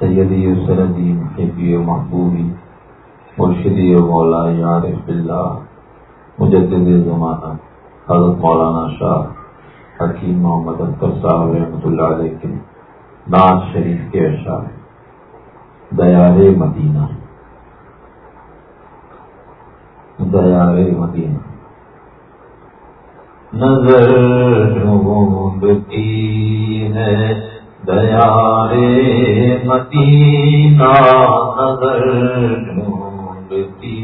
سیدی و سردی محبی و محبوبی مرشدی و مولا عارف اللہ، مجدد زمانہ، حضرت مولانا شاہ حکیم محمد اختر صاحب رحمۃ اللہ علیہ کے ناز شریف کے اشعار، دیار مدینہ۔ دیار مدینہ۔ نظر ڈھونڈتی ہے دیار مدینہ نظر ڈھونڈتی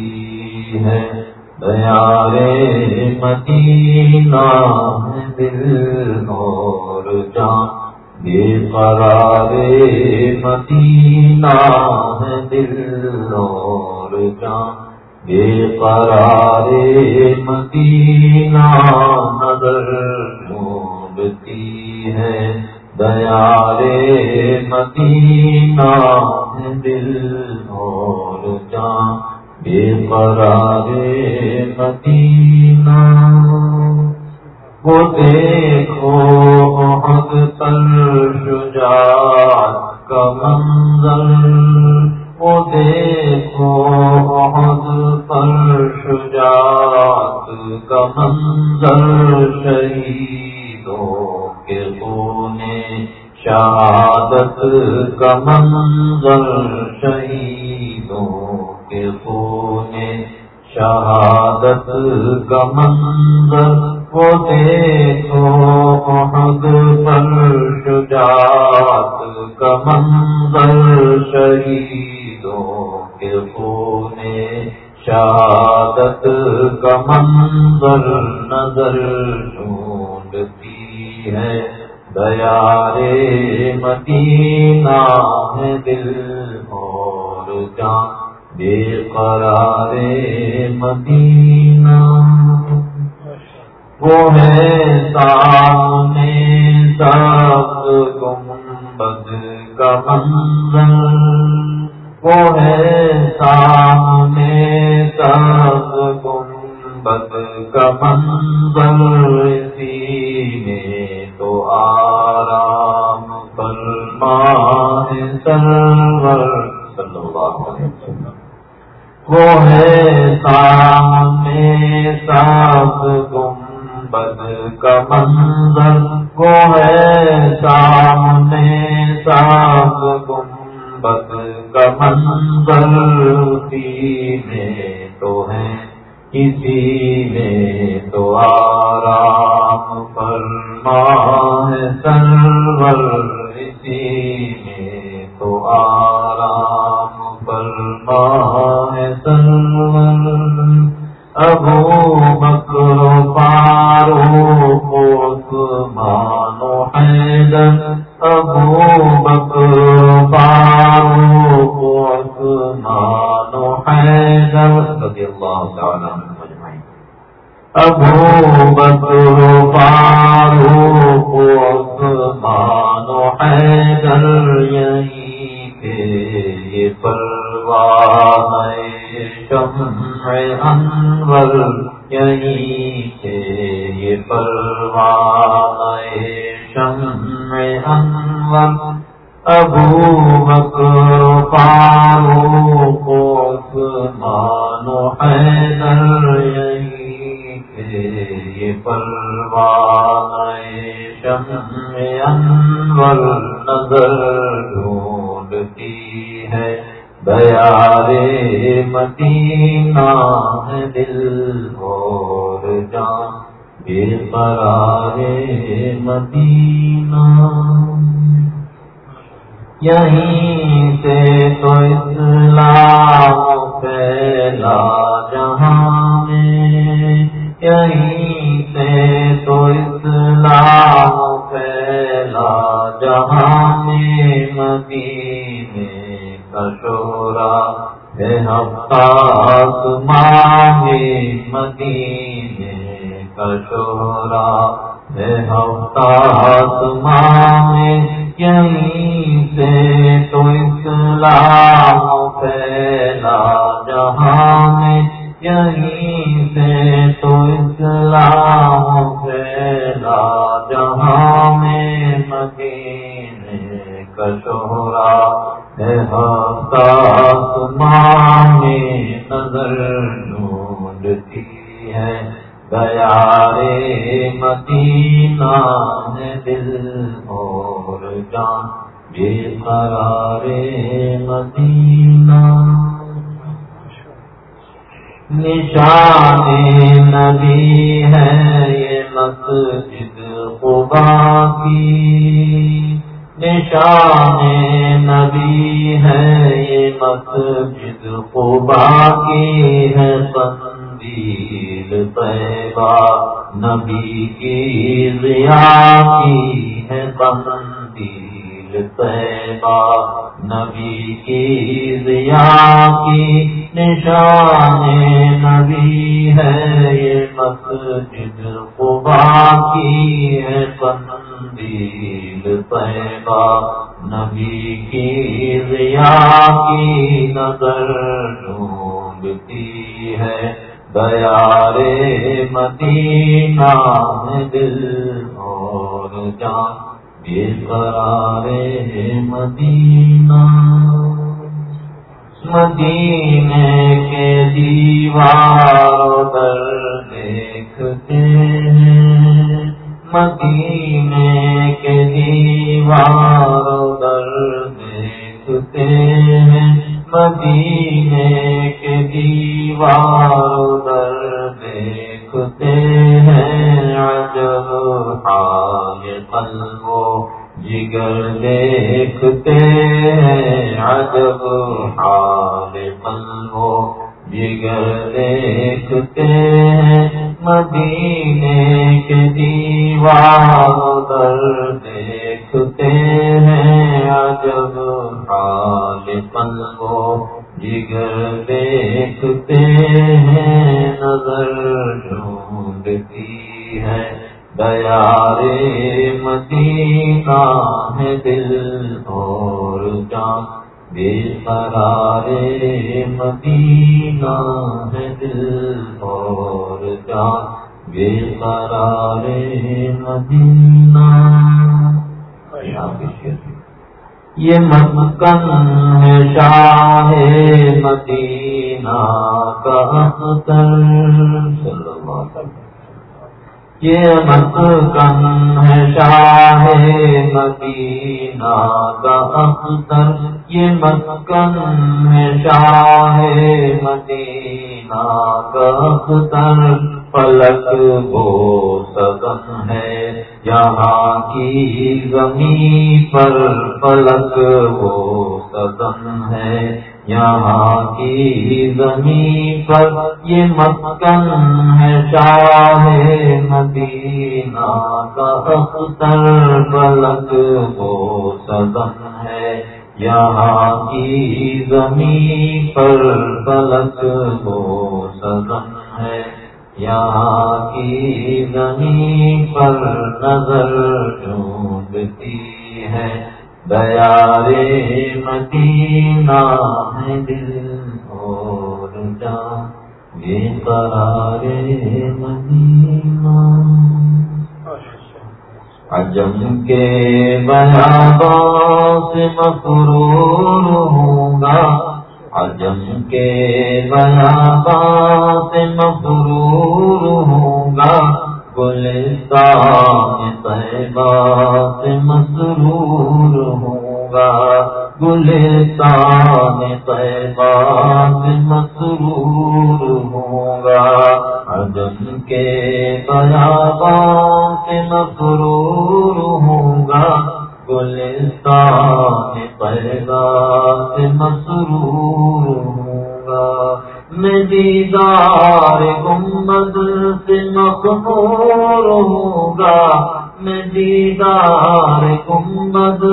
ہے دیار مدینہ دل اور جان بے قرار مدینہ دل اور جان بے قرار مدینہ نظر ڈھونڈتی ہے دیار مدینہ دل اور جان بے قرار مدینہ وہ دیکھو محد پر کا منظر شہیدوں کے سونے شہادت کا منظر وہ دیکھو محد پر شجاعت کا منظر شہیدوں کے سونے شہادت کا منظر نظر دیار مدینہ ہے دل اور جان، بے قرار مدینہ۔ وہ ہے سامنے سب گنبد کا منظر۔ وہ ہے سامنے سب گنبد کا منظر۔ اسی میں تو آرام فرما ہے سرور صلی اللہ علیہ وسلم وہ ہے سامنے سب گنبد کا منظر ابو بکر پارو کو مانو حیدر یہی تھے یہ پروان شمع انور نظر ڈھونڈتی ہے۔ دیار مدینہ دل اور جان۔ بے قرار مدینہ۔ یہیں سے تو اسلام پھیلا جہاں میں۔ یہیں سے تو اسلام پھیلا جہاں میں۔ مدینے کا شورا ہے ہفتہ مانگے مدینے کا شورا ہے ہفتہ مانگے یہیں سے تو اسلام پھیلا جہاں میں یہیں سے تو اسلام پھیلا جہاں میں مدینے کا شہرا میں نظر ڈھونڈتی دیا رے مدینہ ہے دل اور جان بے قرار مدینہ نشان نبی ہے یہ مسجد قبا کی نشان نبی ہے یہ مسجد قبا کی ہے سندیل پیبا نبی کی ضیا کی ہے سندیل پیبا نبی کی ضیا کی نشان نبی ہے یہ مسجد قبا کی ہے طیبہ نبی کی ضیا کی نظر ڈھونڈتی ہے دیار مدینہ دل اور جان بے قرار مدینہ مدینے کے دیوار در دیکھتے ہیں مدینے کے دیوار در دیکھتے ہیں مدینے کے دیوار در دیکھتے ہیں عجب حال قلب و جگر دیکھتے ہیں عجب حال قلب و جگر دیکھتے ہیں مدینے کے دیوار در دیکھتے ہیں عجب حال پلو جگر دیکھتے ہیں، نظر ڈھونڈتی ہے۔ دیار مدینہ ہے دل اور جان۔ بے قرار مدینہ ہے دل اور جان۔ بے قرار مدینہ۔ یہ مسکن ہے شاہ مدینہ کا اختر۔ صلی اللہ علیہ وسلم یہ مسکن ہے شاہ مدینہ کا اختر۔ یہ مسکن ہے شاہ مدینہ کا اختر۔ پلک وہ سدن ہے۔ یہاں کی زمین پر پلک وہ سدن ہے۔ یہاں کی زمین پر یہ مسکن ہے۔ شاہ مدینہ کا اختر پلک وہ سدن ہے۔ یہاں کی زمین پر پلک وہ سدن ہے۔ یہاں کی زمین پر نظر ڈھونڈتی ہے۔ دیار مدینہ ہے دل اور جان۔ بے قرار مدینہ۔ عجم کے بیاباں سے مسرور عجم کے بیاباں سے مسرور ہوں گا گلستان طیبہ سے مسرور ہوں گا گلستان طیبہ سے مسرور ہوں گا عجم کے بیاباں سے مسرور ہوں گا گلستان طیبہ سے مسرور ہوں گا میں دیدار گنبد سے مقبور ہوں گا۔ میں دیدار گنبد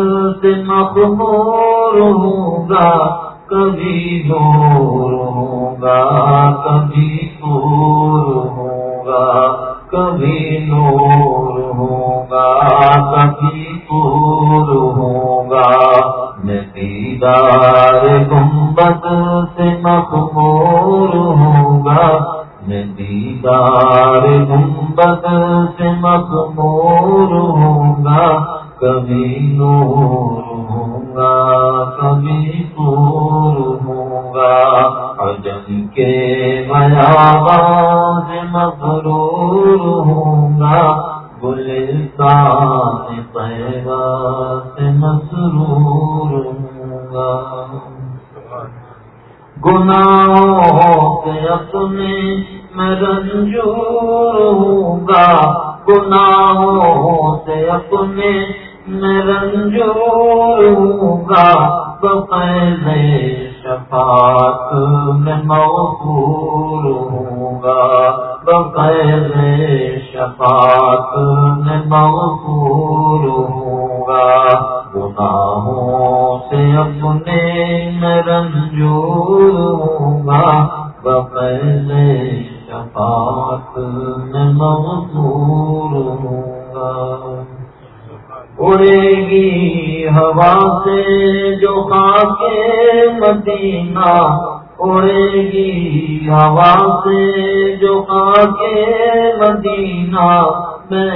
سے مقبور ہوں گا۔ کبھی دور ہوں گا، کبھی پور ہوں گا۔ کبھی نور ہوں گا کبھی پور ہوں گا گنبد سے مقبور ہوں گا میں گنبد سے مقبور ہوں گا کبھی نور ہوں گا کبھی پور ہوں گا اجن کے میاباد مغرور ہوں گلستان مدینہ میں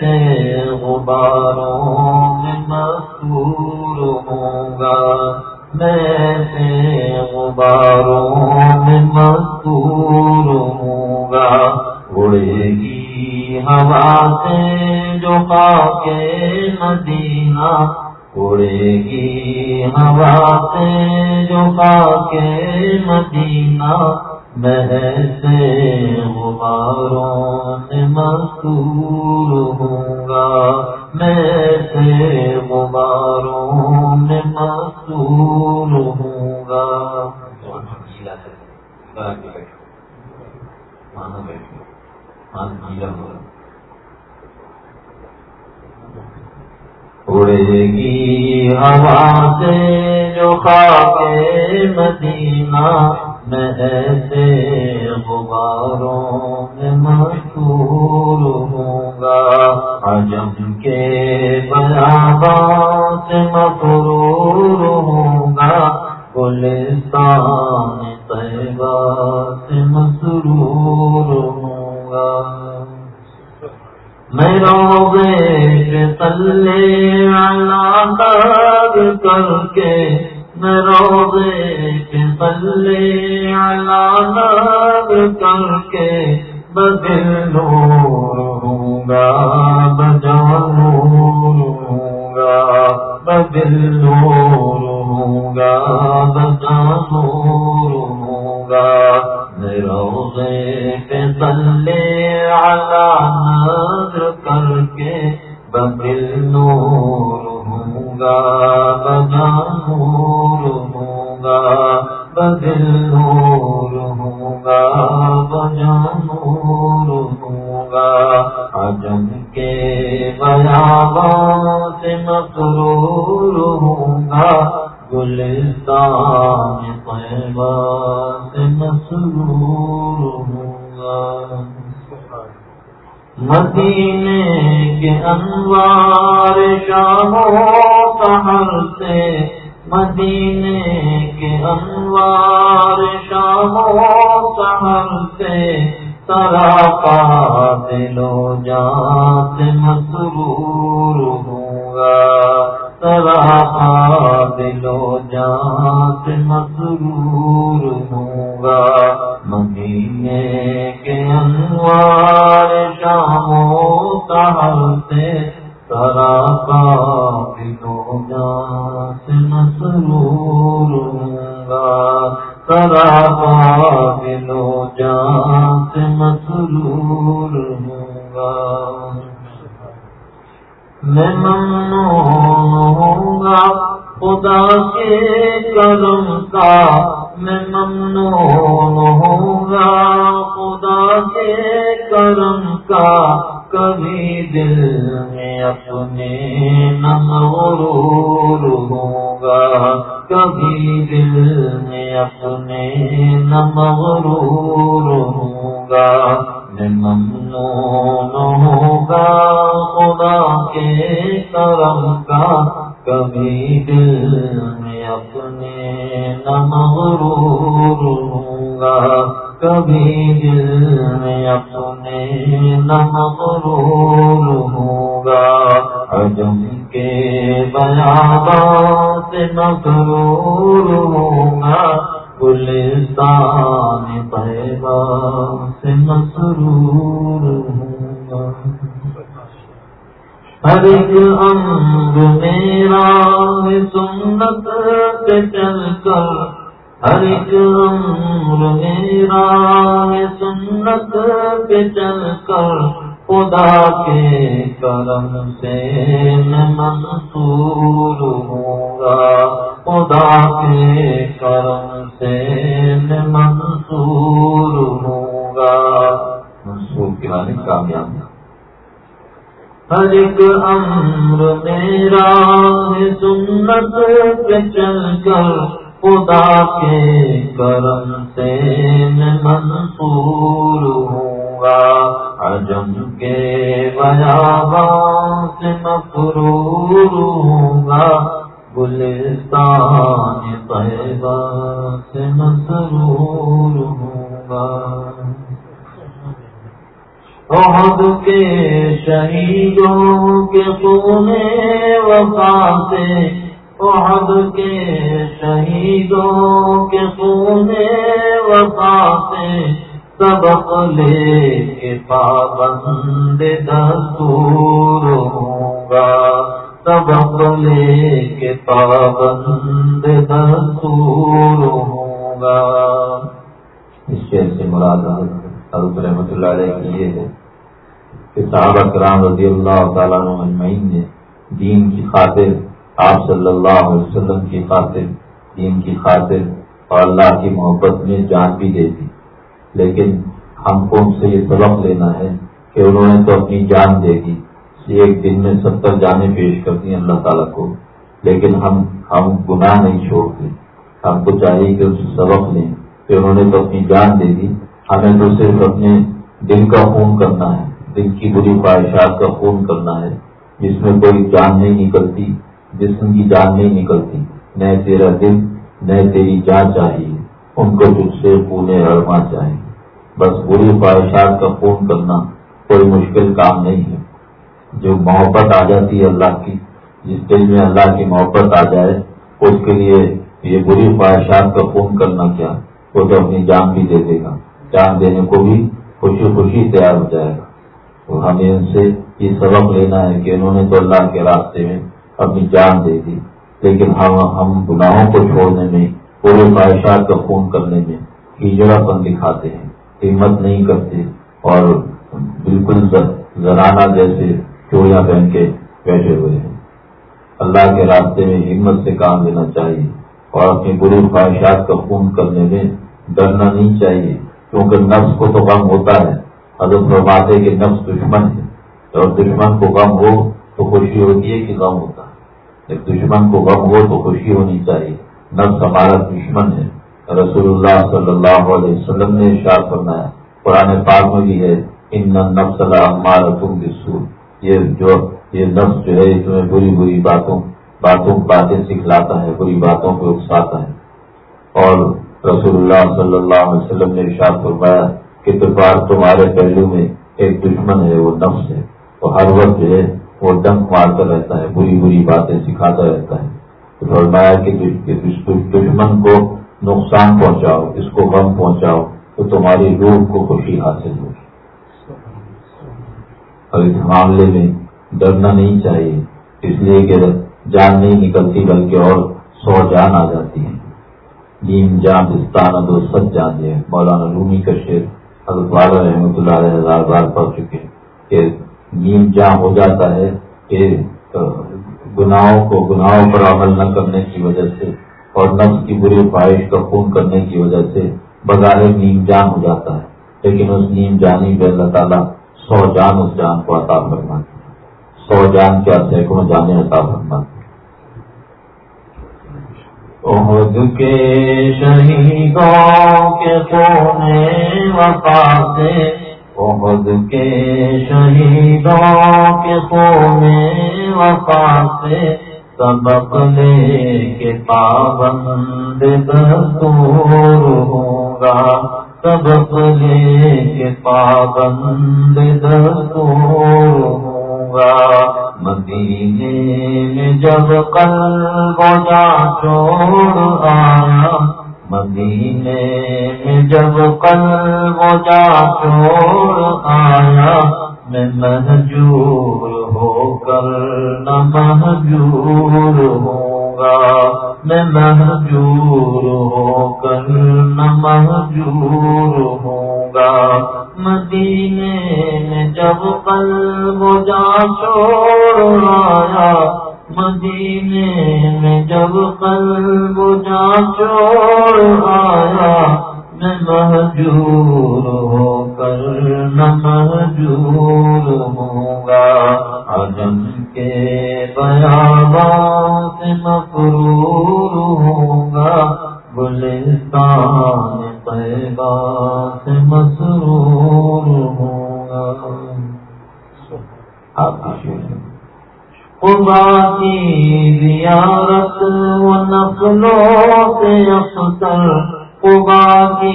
سے غباروں میں مستور ہوں گا۔ میں سے غباروں میں مستور ہوں گا۔ اڑے گی ہوا سے جو کے مدینہ۔ اڑے گی ہوا سے جو کے مدینہ۔ سے غباروں سے مستور ہوں گا۔ میں سے غباروں میں مستور ہوں گا۔ اڑے گی ہوا سے جو خاک مدینہ میں ایسے غباروں میں مشہور ہوں گا عجم کے برابا سے مغرور ہوں گا گلستان طیبہ سے مسرور ہوں گا میں روزے تلے اللہ کر کے روزے کے تلے کر کے بدل نور گا بجان ہوں گا بدل گا بجان گا روزے کے تلے نظر کر کے بدل گا بجا نور ہوں گا بدل نور ہوں گا بجا نور ہوں گا عجم کے بیابا سے مسرور ہوں گا گلستان پیبا سے مسرور ہوں گا مدینے کے انوار شاہو سہر سے، مدینے کے انوار شاہو سہر سے ترا پا دلو جات مسرور ہوں گا۔ ترا دلو جات مسرور ہوں گا۔ مدینے کے انوار گلستان پیبا سے مسرور ہوں۔ گا ہر ایک انگ میرا سنت پہ چل کر۔ ہر ایک عمر میرا سنت پہ چل کر۔ خدا کے کرم سے میں منصور ہوں گا۔ خدا کے کرم سے میں منصور ہوں گا۔ منصور کے معنی کامیاب۔ ہر ایک امر میرا سنت پہ چل کر خدا کے کرم سے میں منصور ہوں گا۔ عجم کے بیابان سے مفرور ہوں گا۔ گلستان طیبہ سے مسرور ہوں گا۔ عہد کے شہیدوں کے سونے وفا سے، عہد کے شہیدوں کے سونے وفا سے سبق لے کے پابند دستور ہوں گا۔ سبق لے کے پابند دستور ہوں گا اس شعر سے مراد حضرت رحمۃ اللہ علیہ کی یہ ہے کہ صحابہ کرام رضی اللہ تعالیٰ مجمعین نے دین کی خاطر، آپ صلی اللہ علیہ وسلم کی خاطر، دین کی خاطر اور اللہ کی محبت میں جان بھی دے دی۔ لیکن ہم کو ان سے یہ سبق لینا ہے کہ انہوں نے تو اپنی جان دے دی۔ ایک دن میں ستر جانیں پیش کر دی اللہ تعالیٰ کو، لیکن ہم ہم گناہ نہیں چھوڑتے۔ ہم کو چاہیے کہ ان سے سبق لیں کہ انہوں نے تو اپنی جان دے دی۔ ہمیں تو صرف اپنے دل کا خون کرنا ہے، دل کی بری خواہشات کا خون کرنا ہے، جس میں کوئی جان نہیں نکلتی، جسم کی جان نہیں نکلتی۔ نہ تیرا دل، نہ تیری جان چاہیے، ان کو تجھ سے پونے ارما چاہیے۔ بس بری خواہشات کا خون کرنا کوئی مشکل کام نہیں ہے۔ جو محبت آ جاتی ہے اللہ کی، جس دل میں اللہ کی محبت آ جائے، اس کے لیے یہ بری خواہشات کا خون کرنا کیا؟ وہ تو اپنی جان بھی دے دے گا۔ جان دینے کو بھی خوشی خوشی تیار ہو جائے گا۔ تو ہمیں ان سے یہ سبق لینا ہے کہ انہوں نے تو اللہ کے راستے میں اپنی جان دے دی، لیکن ہم ہم گناہوں کو چھوڑنے میں پورے خواہشات کا خون کرنے میں ہجڑا پن دکھاتے ہیں۔ ہمت نہیں کرتے اور بالکل زنانہ جیسے چوڑیاں پہن کے بیٹھے ہوئے ہیں۔ اللہ کے راستے میں ہمت سے کام لینا چاہیے اور اپنی بری خواہشات کا خون کرنے میں ڈرنا نہیں چاہیے، کیونکہ نفس کو تو غم ہوتا ہے۔ حضرت فرماتے کہ نفس دشمن ہے۔ اور دشمن کو غم ہو تو خوشی ہوتی ہے کہ غم ہوتا ہے۔ جب دشمن کو غم ہو تو خوشی ہونی چاہیے۔ نفس ہمارا دشمن ہے۔ رسول اللہ صلی اللہ علیہ وسلم نے ارشاد فرمایا، قرآن پاک میں بھی ہے، ان نفس اللہ تم یہ جو یہ نفس جو ہے تمہیں بری بری باتوں باتوں، باتیں سکھلاتا ہے، بری باتوں کو اکساتا ہے۔ اور رسول اللہ صلی اللہ علیہ وسلم نے ارشاد فرمایا کہ تمہارے پہلو میں ایک دشمن ہے، وہ نفس ہے۔ تو ہر وقت جو ہے، وہ ڈنک مارتا رہتا ہے، بری بری باتیں سکھاتا رہتا ہے۔ تو فرمایا کہ دشمن کو نقصان پہنچاؤ، اس کو غم پہنچاؤ، تو تمہاری روح کو خوشی حاصل ہوگی۔ اور اس معاملے میں ڈرنا نہیں چاہیے۔ اس لیے کہ جان نہیں نکلتی بلکہ اور سو جان آ جاتی ہے نیم جان دستان دو سب جان دے مولانا رومی کا شیر حضرت والا رحمۃ اللہ علیہ ہزار بار پڑھ چکے کہ نیم جہاں ہو جاتا ہے کہ گناہوں کو گناہوں پر عمل نہ کرنے کی وجہ سے اور نفس کی بری خواہش کا خون کرنے کی وجہ سے بظاہر نیم جان ہو جاتا ہے۔ لیکن اس نیم جانی پہ اللہ تعالیٰ سو جان اس جان کو عطا فرماتے سو جان کیا سینکڑوں جانے عطا فرماتے عہد کے شہیدوں کے سونے وفا سے عہد کے شہیدوں کے سونے وفا سے سبق لے کے پابند دستور ہوں گا۔ سبق لے کے پابند دستور ہوں گا مدینے میں جب کل بجا چھوڑ آیا مدینے میں جب کل بجا چھوڑ آیا میں محجور ہو کر نہ محجور ہوں گا۔ میں محجور ہو کر نہ محجور ہوں گا۔ مدینے میں جب کل بجا چھوڑ آیا، مدینے میں جب کل بجا چھوڑ آیا میں محجور ہو کر نہ محجور ہوں گا عجم کے بیابان سے مفرور ہوں گا گلستان طیبہ سے مسرور ہوں گا آپ خدا کی زیارت و نقلوں سے اختر کی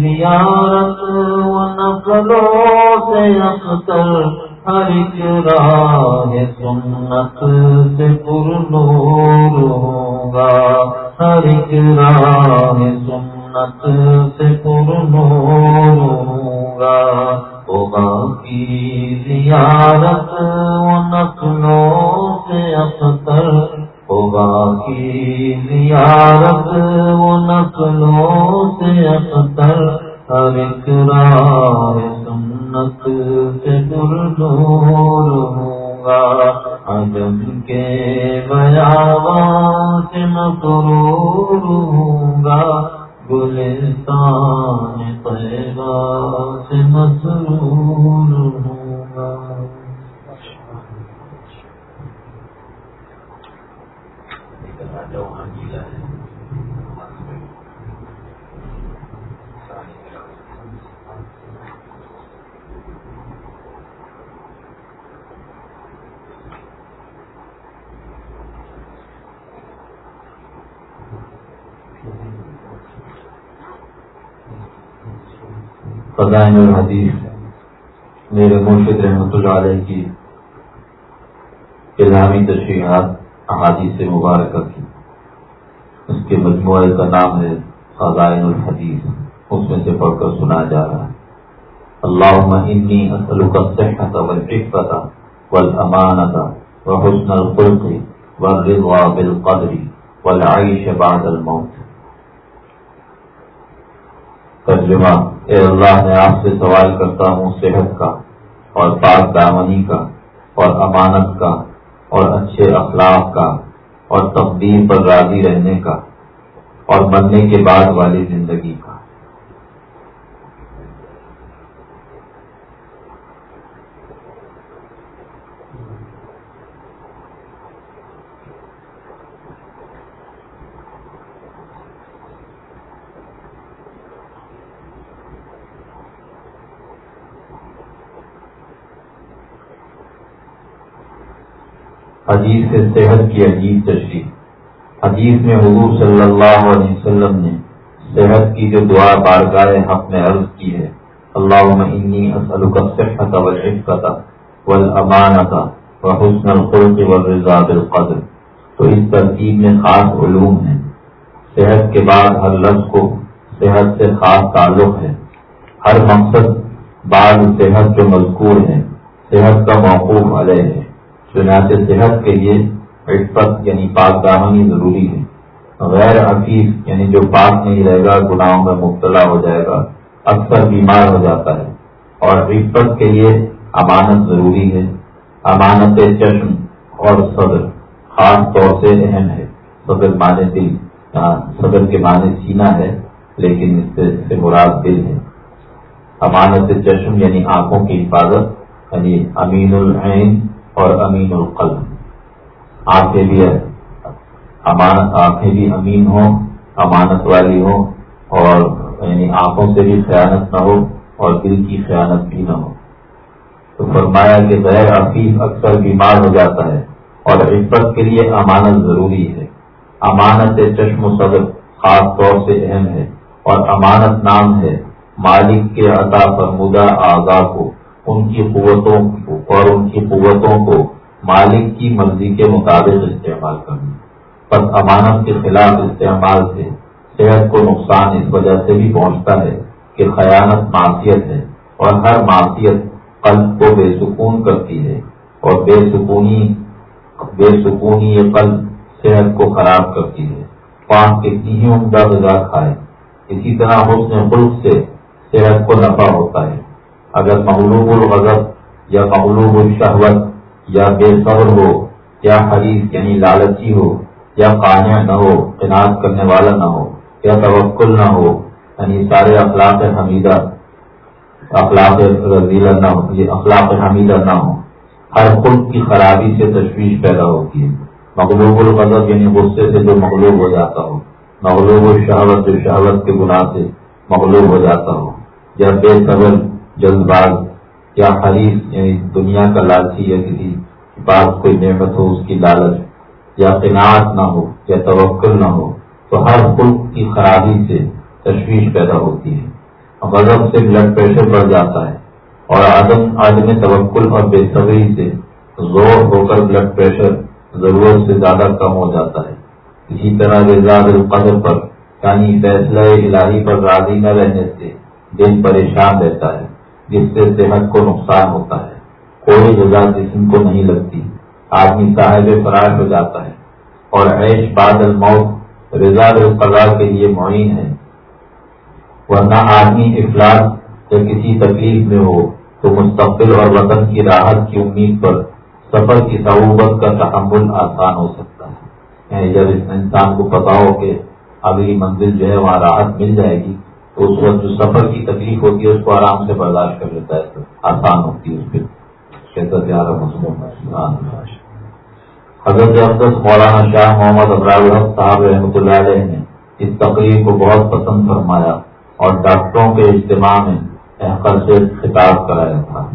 زیارت و نقلوں سے اختر ہر ایک راہ سنت سے پر نور ہوگا۔ ہر ایک راہ سنت سے پر نور ہوگا۔ ہوگا کی زیارت و نقلوں سے اختر ہوگا کی زیارت و نقلوں سے اختر ہر ایک راہ سنت سے در دور ہوگا عجم کے بیاوان سے مسرور ہوگا گلستان طیبہ سے مسرور ہوگا فضائن الحدیث میرے مرشد رحمت اللہ علیہ کی الہامی تشریحات احادیث سے مبارکہ کی اس کے مجموعے کا نام ہے فضائن الحدیث اس میں سے پڑھ کر سنا جا رہا ہے اللہ انی اسلک الصحت والعفت والامانت وحسن الخلق والرضا بالقدر والعیش بعد الموت. ترجمہ، اے اللہ میں آپ سے سوال کرتا ہوں صحت کا اور پاک دامنی کا اور امانت کا اور اچھے اخلاق کا اور تقدیر پر راضی رہنے کا اور مرنے کے بعد والی زندگی کا۔ حدیث سے صحت کی عجیب تشریح۔ حدیث میں حضور صلی اللہ علیہ وسلم نے صحت کی جو دعا بارگاہ حق میں عرض کی ہے اللہ انی اسلک صحت والعفت والامانت وحسن الخلق والرضا بالقدر۔ تو اس ترتیب میں خاص علوم ہیں۔ صحت کے بعد ہر لفظ کو صحت سے خاص تعلق ہے۔ ہر مقصد بعد صحت جو مذکور ہے صحت کا موقوف علیہ ہے۔ چنانچہ صحت کے لیے عفت یعنی پاک دامنی ضروری ہے۔ غیر حفیظ یعنی جو پاک نہیں رہے گا، گناہوں میں مبتلا ہو جائے گا، اکثر بیمار ہو جاتا ہے۔ اور عفت کے لیے امانت ضروری ہے۔ امانت چشم اور صدر خاص طور سے اہم ہے۔ صدر معنی دل ہاں، صدر کے معنی سینا ہے، لیکن اس سے مراد دل ہے۔ امانت چشم یعنی آنکھوں کی حفاظت یعنی امین العین اور امین القلب۔ آنکھیں بھی امانت آنکھیں بھی امین ہوں، امانت والی ہوں، اور یعنی آنکھوں سے بھی خیانت نہ ہو اور دل کی خیانت بھی نہ ہو۔ تو فرمایا کہ غیر عفیف اکثر بیمار ہو جاتا ہے اور عفت کے لیے امانت ضروری ہے۔ امانت چشم و صدر خاص طور سے اہم ہے اور امانت نام ہے۔ مالک کے عطا فرمودہ اعضاء کو۔ ان کی قوتوں، اور ان کی قوتوں کو مالک کی مرضی کے مطابق استعمال کرنا۔ پر امانت کے خلاف استعمال سے صحت کو نقصان اس وجہ سے بھی پہنچتا ہے کہ خیانت معاشیت ہے اور ہر معاشیت قلب کو بے سکون کرتی ہے اور بے سکونی بے سکونی یہ قلب صحت کو خراب کرتی ہے۔ پانچ کتنی ہی عمدہ غذا کھائے۔ اسی طرح حسن خلق سے صحت کو نفع ہوتا ہے۔ اگر مغلوب الغضب یا مغلوب الشہوت یا بے صبر ہو، یا حریف یعنی لالچی ہو، یا قانع نہ ہو عنایت کرنے والا نہ ہو، یا توکل نہ ہو یعنی سارے اخلاق حمیدہ، اخلاق رضیلہ نہ ہو یہ اخلاق حمیدہ نہ ہو ہر خلق کی خرابی سے تشویش پیدا ہوتی ہے۔ مغلوب الغضب یعنی غصے سے جو مغلوب ہو جاتا ہو، مغلوب الشہوت جو شہوت کے گناہ سے مغلوب ہو جاتا ہو، یا بے صبر جلد باز یا حریف یعنی دنیا کا لالچی یا کسی بات، کوئی نعمت ہو، اس کی لالچ، یا قناعت نہ ہو، یا توکل نہ ہو، تو ہر خلق کی خرابی سے تشویش پیدا ہوتی ہے۔ غضب سے بلڈ پریشر بڑھ جاتا ہے اور آدم آدمی توکل اور بے صبری سے زور ہو کر بلڈ پریشر ضرورت سے زیادہ کم ہو جاتا ہے۔ اسی طرح رضاض القدر پر یعنی فیصلہ الہی پر راضی نہ رہنے سے دل پریشان رہتا ہے۔ جس سے صحت کو نقصان ہوتا ہے۔ کوئی غذا جسم کو نہیں لگتی۔ آدمی صاحب فراش ہو جاتا ہے۔ اور عیش بعد الموت رضا القضاء کے لیے معین ہے۔ ورنہ آدمی افلاس یا کسی تکلیف میں ہو تو مستقبل اور وطن کی راحت کی امید پر سفر کی صعوبت کا تحمل آسان ہو سکتا ہے۔ یعنی جب اس انسان کو پتا ہو کہ اگلی منزل جو ہے وہاں راحت مل جائے گی اس وقت جو سفر کی تکلیف ہوتی ہے، اس کو آرام سے برداشت کر لیتا ہے آسان ہوتی ہے اس پہ۔ کیسا پیارا مسلم حضرت افضل مولانا شاہ محمد ابرال صاحب رحمۃ اللہ علیہ نے اس تقریر کو بہت پسند فرمایا اور ڈاکٹروں کے اجتماع میں احقر سے خطاب کرایا تھا۔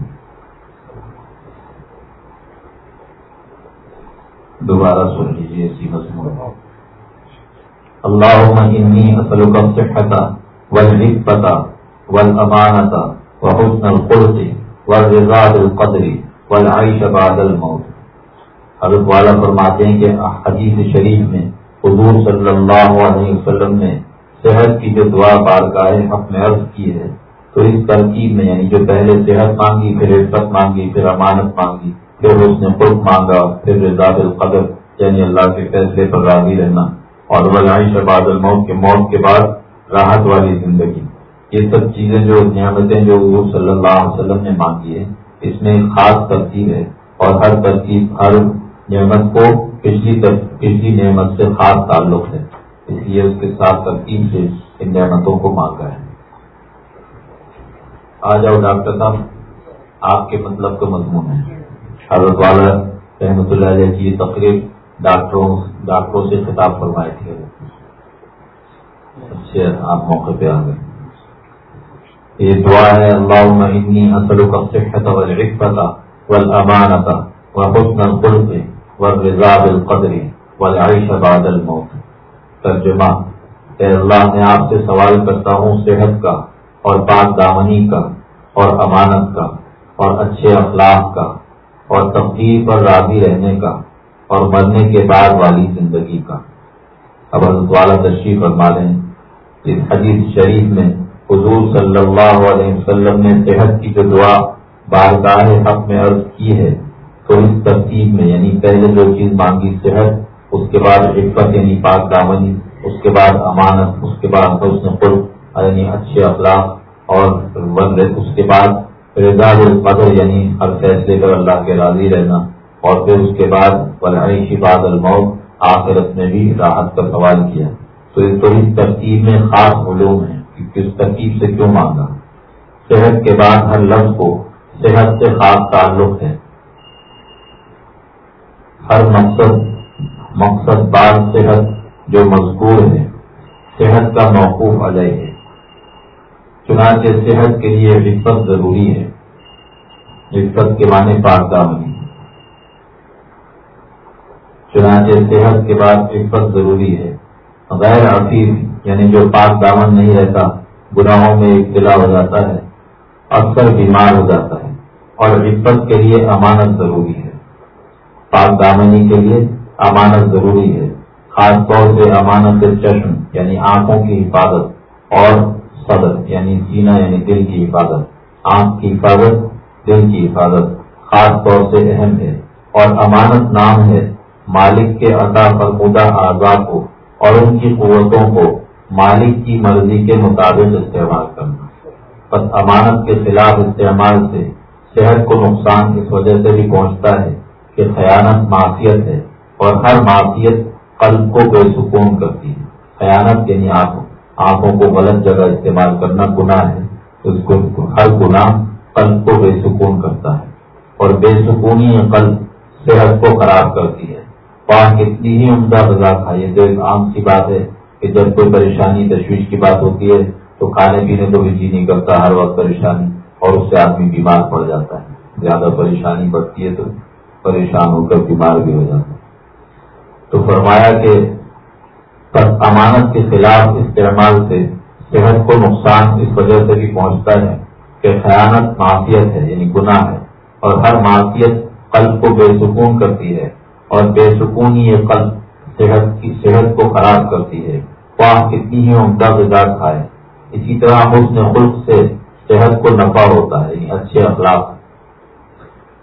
دوبارہ سن لیجیے اسی مضمون اللہ انی اصل کا صحت والحفت والامانت وحسن الخلق والرضا بالقدر والعيش بعد الموت۔ حضرت والا فرماتے ہیں کہ حدیث شریف میں حضور صلی اللہ علیہ وسلم نے صحت کی جو دعا بارگاہ حق میں عرض کی ہے، تو اس ترکیب میں یعنی جو پہلے صحت مانگی، پھر عزت مانگی، پھر امانت مانگی، پھر اس نے خود مانگا، پھر رضا القدر یعنی اللہ کے فیصلے پر راضی رہنا۔ اور ولائی شباد الموت کے موت کے بعد راحت والی زندگی۔ یہ سب چیزیں جو نعمتیں جو حضور صلی اللہ علیہ وسلم نے مانگی ہے اس میں ایک خاص ترتیب ہے اور ہر ترتیب ہر نعمت کو پچھلی پچھلی نعمت سے خاص تعلق ہے۔ اس لیے اس کے ساتھ ترکیب سے ان نعمتوں کو مانگا ہے۔ آ جاؤ ڈاکٹر صاحب، آپ کے مطلب کا مضمون ہے حضرت والا رحمۃ اللہ علیہ کی یہ تقریب ڈاکٹروں ڈاکٹروں سے خطاب فرمائے تھے اچھا آپ موقع پہ آ گئے۔ یہ دعا ہے اللہ انی اصل کا صحت والعفت والامانت وحسن الخلق والرضا بالقدر والعيش بعد الموت۔ ترجمہ، اے اللہ، میں آپ سے سوال کرتا ہوں صحت کا اور پاک دامنی کا اور امانت کا اور اچھے اخلاق کا اور تفریح پر راضی رہنے کا اور مرنے کے بعد والی زندگی کا۔ اب حضرت والا تشریف فرما لیں۔ اس حدیث شریف میں حضور صلی اللہ علیہ وسلم نے صحت کی جو دعا بارگاہ حق میں عرض کی ہے، تو اس ترتیب میں یعنی پہلے جو چیز مانگی صحت، اس کے بعد عفت یعنی پاک دامنی، اس کے بعد امانت، اس کے بعد حسن خود یعنی اچھے اخلاق، اور اس کے بعد رضا القدر یعنی ہر فیصلے پر اللہ کے راضی رہنا، اور پھر اس کے بعد ولائی بعد الموت، آخرت میں بھی راحت کا سوال کیا۔ تو اس ترتیب میں خاص علوم ہے کہ کس ترتیب سے کیوں مانگا؟ صحت کے بعد ہر لفظ کو صحت سے خاص تعلق ہے۔ ہر مقصد مقصد بار صحت جو مذکور ہے، صحت کا موقوف علیہ ہے۔ چنانچہ صحت کے لیے رفت ضروری ہے۔ رفت کے معنی پاکدامنی چنانچہ صحت کے بعد رفت ضروری ہے۔ غیر عفیف یعنی جو پاک دامن نہیں رہتا، گناہوں میں ابتلا ہو جاتا ہے، اکثر بیمار ہو جاتا ہے، اور رفت کے لیے امانت ضروری ہے۔ پاک دامنی کے لیے امانت ضروری ہے، خاص طور سے امانت چشم یعنی آنکھوں کی حفاظت، اور صدر یعنی سینہ یعنی دل کی حفاظت۔ آنکھ کی حفاظت، دل کی حفاظت، خاص طور سے اہم ہے۔ اور امانت نام ہے مالک کے عطا فرمودہ اعضاء کو۔ اور ان کی قوتوں کو مالک کی مرضی کے مطابق استعمال کرنا۔ بس امانت کے خلاف استعمال سے صحت کو نقصان اس وجہ سے بھی پہنچتا ہے کہ خیانت معافیت ہے اور ہر معافیت قلب کو بے سکون کرتی ہے۔ خیانت یعنی آنکھوں کو غلط جگہ استعمال کرنا گناہ ہے۔ اس کو ہر گناہ قلب کو بے سکون کرتا ہے اور بے سکونی قلب صحت کو خراب کرتی ہے۔ وہاں کتنی ہی عمدہ غذا کھائیے جو ایک عام سی بات ہے کہ جب کوئی پریشانی، تشویش کی بات ہوتی ہے تو کھانے پینے کو بھی جی نہیں کرتا، ہر وقت پریشانی اور اس سے آدمی بیمار پڑ جاتا ہے۔ زیادہ پریشانی بڑھتی ہے تو پریشان ہو کر بیمار بھی ہو جاتا ہے۔ تو فرمایا کہ امانت کے خلاف استعمال سے صحت کو نقصان اس وجہ سے بھی پہنچتا ہے کہ خیانت، معافیت ہے یعنی گناہ ہے اور ہر معافیت قلب کو بے سکون کرتی ہے۔ اور بے سکون یہ قلب صحت کی صحت کو خراب کرتی ہے۔ خواہ کتنی ہی عمدہ غذا کھائے۔ اسی طرح حسن خلق سے صحت کو نفع ہوتا ہے یعنی اچھے اخلاق۔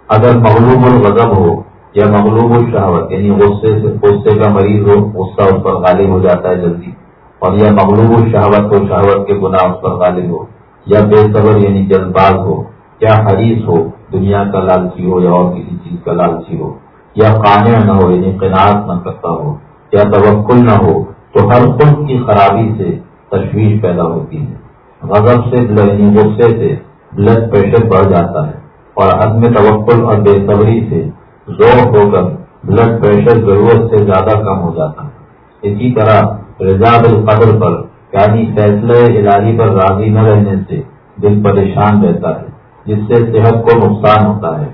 اگر مغلوب الغضب ہو یا مغلوب الشہوت یعنی غصے سے غصے کا مریض ہو، غصہ اس پر غالب ہو جاتا ہے جلدی۔ اور یا مغلوب الشہوت ہو، شہوت کے گناہ اس پر غالب ہو۔ یا بے صبر یعنی جلد باز ہو۔ یا حریث ہو، دنیا کا لالچی ہو یا اور کسی چیز کا لالچی ہو۔ یا قانع نہ ہو یعنی قناعت نہ کرتا ہو، یا توکل نہ ہو، تو ہر خود کی خرابی سے تشویش پیدا ہوتی ہے۔ غضب سے یعنی غصے سے بلڈ پریشر بڑھ جاتا ہے اور عدم توکل اور بے صبری سے زور ہو کر بلڈ پریشر ضرورت سے زیادہ کم ہو جاتا ہے۔ اسی طرح رضا القدر پر یعنی فیصلے الہی پر راضی نہ رہنے سے دل پریشان رہتا ہے، جس سے صحت کو نقصان ہوتا ہے۔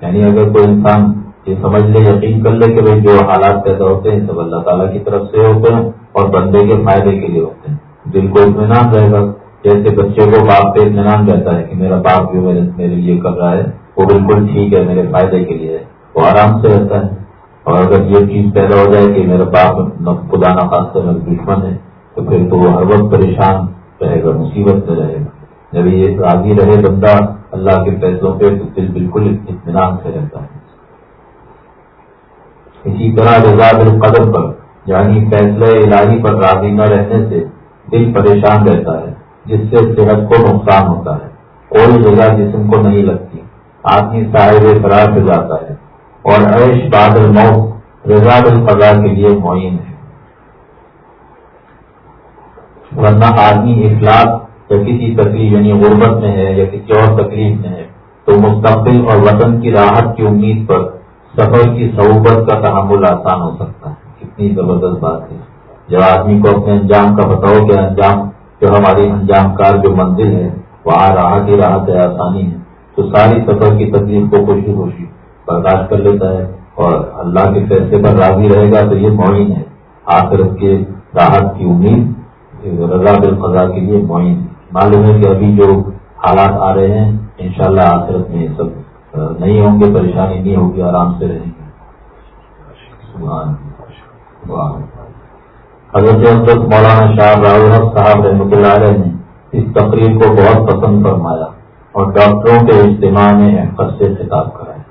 یعنی اگر کوئی انسان یہ سمجھ لے یقین کر لے کہ بھائی جو حالات پیدا ہوتے ہیں سب اللہ تعالیٰ کی طرف سے ہوتے ہیں اور بندے کے فائدے کے لیے ہوتے ہیں۔ دل کو اطمینان رہے گا۔ جیسے بچے کو باپ پہ اطمینان رہتا ہے کہ میرا باپ جو میرے میرے لیے کر رہا ہے، وہ بالکل ٹھیک ہے، میرے فائدے کے لیے وہ آرام سے رہتا ہے۔ اور اگر یہ چیز پیدا ہو جائے کہ میرا باپ خدا نخواست سے میرا دشمن ہے، تو پھر تو وہ ہر وقت پریشان رہے گا، مصیبت میں رہے گا۔ جب یہ راضی رہے بندہ اللہ کے فیصلوں پہ تو دل بالکل اطمینان سے رہتا ہے۔ اسی طرح رضا القدر پر یعنی فیصلہ الہی پر راضی نہ رہنے سے دل پریشان رہتا ہے، جس سے صحت کو نقصان ہوتا ہے۔ کوئی جگہ جسم کو نہیں لگتی، آدمی صاحب فرار ہو جاتا ہے۔ اور عیش بعد الموت رضا القضا کے لیے معین ہے۔ ورنہ آدمی اخلاق یا کسی تکلیف یعنی غربت میں ہے یا کسی اور تکلیف میں ہے، تو مستقبل اور وطن کی راحت کی امید پر سفر کی صحبت کا تحمل آسان ہو سکتا ہے۔ کتنی زبردست بات ہے۔ جب آدمی کو اپنے انجام کا بتاؤ کہ انجام جو ہماری انجام کار جو منزل ہے وہاں راحت ہی راحت ہے آسانی ہے، تو ساری سفر کی تکلیف کو خوشی خوشی برداشت کر لیتا ہے اور اللہ کے فیصلے پر راضی رہے گا تو یہ معین ہے۔ آخرت کے راحت کی امید، رضا بالقضا کے لیے معین معلوم ہے کہ ابھی جو حالات آ رہے ہیں، انشاءاللہ شاء آخرت میں سب نہیں ہوں گے، پریشانی نہیں ہوگی، آرام سے رہیں گے۔ حضرت حضرت مولانا شاہ راہ صاحب رحمۃ اللہ علیہ نے اس تقریب کو بہت پسند فرمایا اور ڈاکٹروں کے اجتماع میں احمد سے خطاب کرایا۔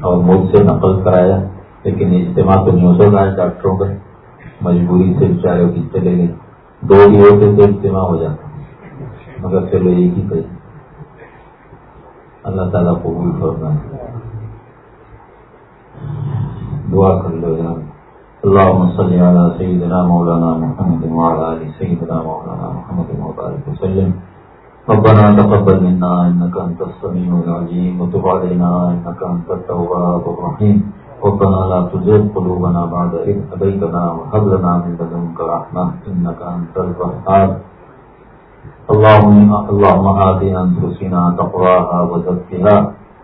اور مجھ سے نقل کرایا، لیکن اجتماع تو نہیں ہو سکتا ہے ڈاکٹروں کا مجبوری سے بیچارے کی چلے گئے دو ہی ہوتے تو اجتماع ہو جاتا۔ مگر چلو ایک ہی صحیح اللہ تعالیٰ کو بھی فرما۔ دعا کر لو جناب اللہ صلی علی سیدنا مولانا محمد وعلى آل سيدنا مولانا محمد وبارك وسلم۔ ربنا تقبل منا انك انت السميع العليم وتب علينا انك انت التواب الرحيم ربنا لا تزغ قلوبنا بعد إذ هديتنا وهب لنا من لدنك رحمة إنك أنت الوهاب۔ اللهم اللهم آت أنفسنا تقواها وزكها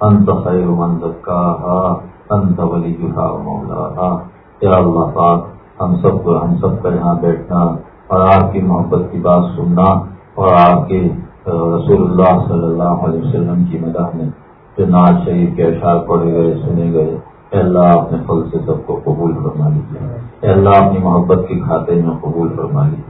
أنت خير من زكاها أنت وليها ومولاها. یا اللہ پاک، ہم سب کو، ہم سب کا یہاں بیٹھنا اور آپ کی محبت کی بات سننا اور آپ کے رسول اللہ صلی اللہ علیہ وسلم کی مداح میں جو ناز شریف کے اشعار پڑھے گئے، سنے گئے، اے اللہ اپنے پھل سے سب کو قبول فرما لیجیے۔ اے اللہ اپنی محبت کے کھاتے میں قبول فرما لیجیے۔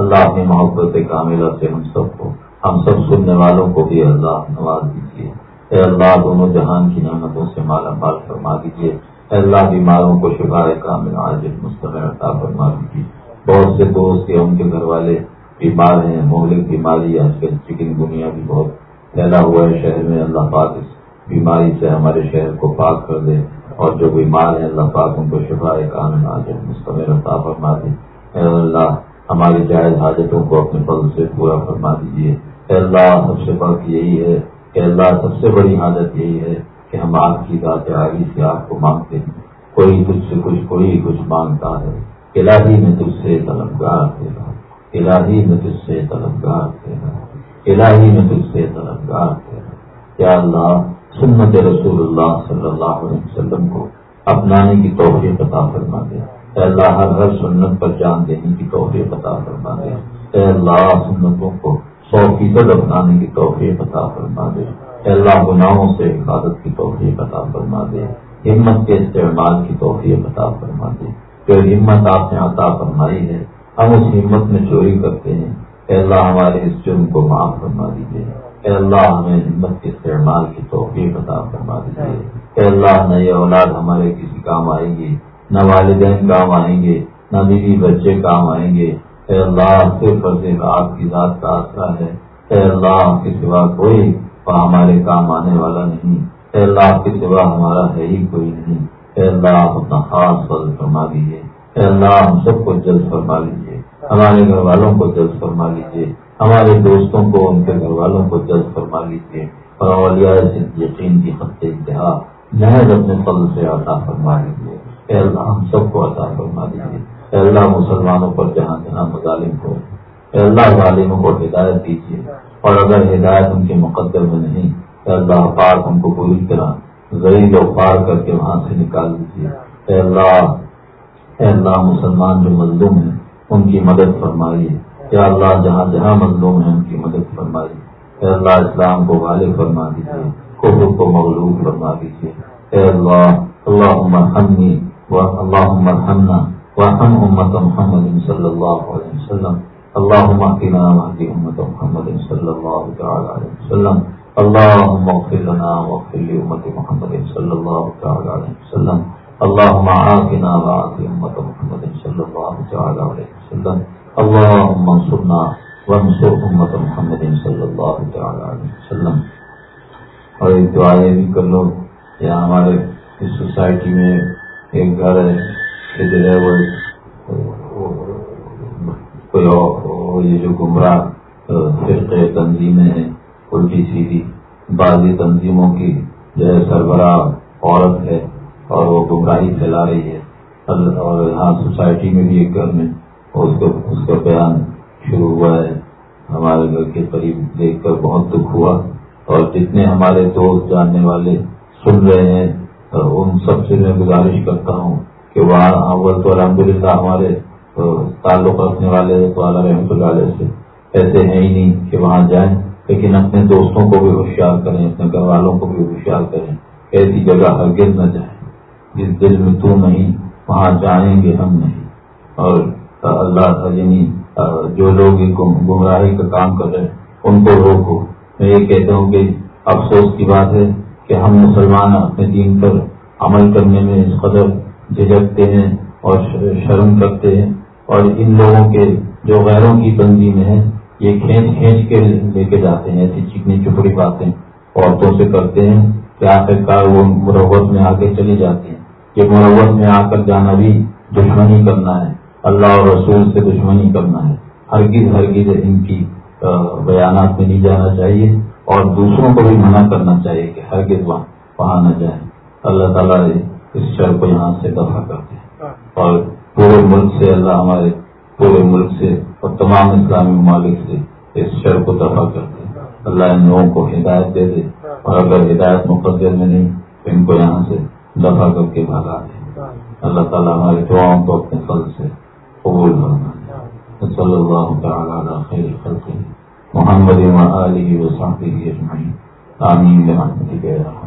اللہ اپنی محبت کاملہ سے ہم سب کو، ہم سب سننے والوں کو بھی اللہ نواز دیجیے اے اللہ، دونوں جہان کی نعمتوں سے مالا مال فرما دیجیے اے اللہ، بیماروں کو شفا کامل آج مستقل عطا فرما دیجیے بہت سے دوست یا ان کے گھر والے بیمار ہیں، مہلک بیماری آج کل چکن گنیا بھی بہت پھیلا ہوا ہے شہر میں۔ اللہ پاک اس بیماری سے ہمارے شہر کو پاک کر دے۔ اور جو بیمار ہیں، اللہ پاک ان کو شفا کامل آج مستقل عطا فرما دے۔ اے اللہ ہماری جائز حاجتوں کو اپنے پل سے پورا فرما دیجیے اے اللہ، سب سے بڑھ یہی ہے۔ کہ اللہ، سب سے بڑی حاجت یہی ہے کہ ہم آپ کی ذات آگی سے آپ کو مانگتے ہیں۔ کوئی تجھ سے کچھ، کوئی کچھ مانگتا ہے۔ الہی میں تجھ سے طلبگار تیرا الہی میں تجھ سے طلبگار تیرا الہی میں تجھ سے طلبگار تیرا کیا اللہ، سنت رسول اللہ صلی اللہ علیہ وسلم کو اپنانے کی توفیق عطا فرما دے۔ اے اللہ ہر ہر سنت پر جان دینے کی توفیق عطا فرما دے اے اللہ سنتوں کو سو فیصد اپنانے کی توفیق عطا فرما دے اے اللہ گناہوں سے حفاظت کی توفیق عطا فرما دے ہمت کے استعمال کی توفیق عطا فرما دے جو ہمت آپ نے عطا فرمائی ہے، ہم اس ہمت میں چوری کرتے ہیں۔ اے اللہ ہمارے اس جرم کو معاف فرما دیجیے اے اللہ ہمیں ہمت کے استعمال کی توفیق عطا فرما دیجیے اے اللہ نئے اولاد ہمارے کسی کام آئیں گے۔ نہ والدین کام آئیں گے، نہ بیوی بچے کام آئیں گے۔ اے اللہ صرف اور آپ کی ذات کا آسرا ہے۔ اے اللہ آپ کے سوا کوئی ہمارے کام آنے والا نہیں۔ اے اللہ، آپ کے سوا ہمارا ہے ہی کوئی نہیں۔ اے اللہ، آپ اپنا خاص فضل فرما دیجیے اے اللہ، ہم سب کو جلد فرما لیجیے ہمارے گھر والوں کو جلد فرما لیجیے ہمارے دوستوں کو، ان کے گھر والوں کو جلد فرما لیجیے اور اولیاء یقین کی خط انتہا محض اپنے فضل سے عطا فرما لیجیے اے اللہ ہم سب کو عطا فرما دیجیے۔ اے اللہ مسلمانوں پر جہاں جہاں مظالم ہو، اے اللہ ظالموں کو ہدایت دیجیے۔ اور اگر ہدایت ان کے مقدر میں نہیں، اے اللہ پاک ان کو پوری طرح ضریب و پار کر کے وہاں سے نکال دیجیے۔ اے اللہ اے اللہ مسلمان جو مظلوم ہیں، ان کی مدد فرمائیے۔ یا اللہ، جہاں جہاں مظلوم ہیں، ان کی مدد فرمائیے۔ اے اللہ، اسلام کو غالب فرما دیجیے خود کو مغلوب فرما دیجیے۔ اے اللہ اللہ اللهم ارحمنا وارحم أمة محمد صلى الله عليه وسلم اللهم اهدنا واهد أمة محمد صلى الله تعالى عليه وسلم اللهم اغفر لنا واغفر لأمة محمد صلى الله تعالى عليه وسلم اللهم عافنا وعاف أمة محمد صلى الله تعالى عليه وسلم اللهم انصرنا وانصر أمة محمد صلى الله تعالى عليه وسلم اور ایک دعائیں بھی کر لو یا ہمارے اس سوسائٹی میں ایک گھر ہے کہ جو ہے وہ کوئی یہ جو گمراہ فرقے تنظیمیں ہیں الٹی سیدھی بعضی تنظیموں کی جو ہے سربراہ عورت ہے اور وہ گمراہی پھیلا رہی ہے اور یہاں سوسائٹی میں بھی ایک گھر میں اس کو اس کا بیان شروع ہوا ہے ہمارے گھر کے قریب دیکھ کر بہت دکھ ہوا اور جتنے ہمارے دوست جاننے والے سن رہے ہیں ان سب سے میں گزارش کرتا ہوں کہ وہاں اول تو الحمد للہ ہمارے تعلق رکھنے والے تو اعلیٰ رحمۃ اللہ علیہ سے ایسے ہیں ہی نہیں کہ وہاں جائیں، لیکن اپنے دوستوں کو بھی ہوشیار کریں، اپنے گھر والوں کو بھی ہوشیار کریں، ایسی جگہ ہرگز نہ جائیں۔ جس دل میں تو نہیں، وہاں جائیں گے ہم نہیں۔ اور اللہ یعنی جو لوگ گمراہی کا کام کر رہے ہیں، ان کو روکو۔ میں یہ کہتا ہوں کہ افسوس کی بات ہے کہ ہم مسلمان اپنے دین پر عمل کرنے میں اس قدر جھجکتے ہیں اور شرم کرتے ہیں اور ان لوگوں کے جو غیروں کی بندی میں ہیں، یہ کھینچ کھینچ کے لے کے جاتے ہیں، ایسی چکنی چپڑی باتیں عورتوں سے کرتے ہیں کہ آخر کار وہ مروت میں آ کے چلی جاتی ہیں۔ یہ مروت میں آ کر جانا بھی دشمنی کرنا ہے۔ اللہ اور رسول سے دشمنی کرنا ہے۔ ہرگز ہرگز ان کی بیانات میں نہیں جانا چاہیے۔ اور دوسروں کو بھی منع کرنا چاہیے کہ ہر وہاں وہاں نہ جائیں۔ اللہ تعالیٰ اس شر کو یہاں سے دفاع کرتے ہیں اور پورے ملک سے اللہ ہمارے پورے ملک سے اور تمام اسلامی ممالک سے اس شر کو دفاع کرتے ہیں اللہ ان لوگوں کو ہدایت دے دے۔ اور اگر ہدایت مقدر میں نہیں تو ان کو یہاں سے دفاع کر کے بھگا دے۔ اللہ تعالیٰ ہمارے دعاؤں کو اپنے فل سے قبول کرنا صلی اللہ تعالیٰ خیر خلقی محمد وآله وصحبه أجمعين آمين برحمتك يا رب.